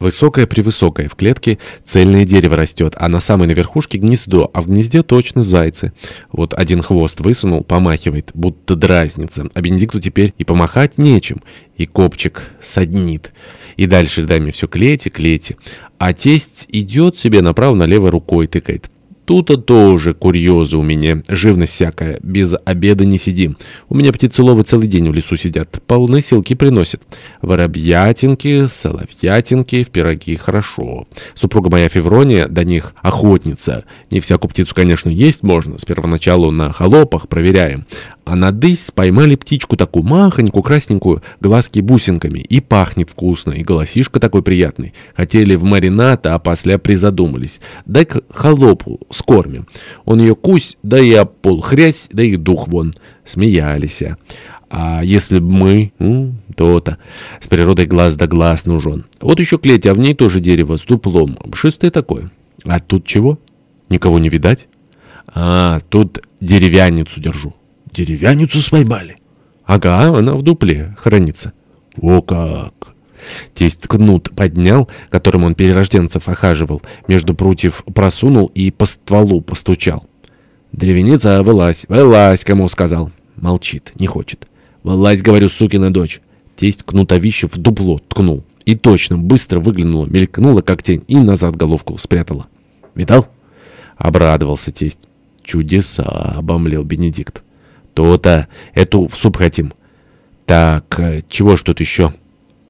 Высокое-превысокое, в клетке цельное дерево растет, а на самой на верхушке гнездо, а в гнезде точно зайцы. Вот один хвост высунул, помахивает, будто дразнится, а Бенедикту теперь и помахать нечем, и копчик саднит. И дальше рядами все клети, клети. А тесть идет себе направо-налево рукой тыкает. Тут-то тоже курьезы у меня, живность всякая, без обеда не сидим. У меня птицеловы целый день в лесу сидят, полны силки приносят. Воробьятинки, соловьятинки, в пироги хорошо. Супруга моя Феврония, до них охотница. Не всякую птицу, конечно, есть можно, с первоначалу на холопах проверяем. А на дысь поймали птичку такую махонькую, красненькую, глазки бусинками. И пахнет вкусно, и голосишка такой приятный. Хотели в маринад, а после призадумались. Дай-ка холопу скормим. Он ее кусь, да об пол хрясь, да и дух вон. Смеялись. А если бы мы, то-то. С природой глаз да глаз нужен. Вот еще клеть, а в ней тоже дерево с дуплом. Шестое такое. А тут чего? Никого не видать? А, тут деревянницу держу. Деревянницу споймали? Ага, она в дупле хранится. О как! Тесть кнут поднял, которым он перерожденцев охаживал, между прутьев просунул и по стволу постучал. Древеница вылазь, вылазь, кому сказал. Молчит, не хочет. Вылазь, говорю, сукина дочь. Тесть кнутовище в дупло ткнул. И точно, быстро выглянула, мелькнула, как тень, и назад головку спрятала. «Видал?» Обрадовался тесть. «Чудеса!» — обомлел Бенедикт. То-то, эту в суп хотим. Так, э, чего ж тут еще?»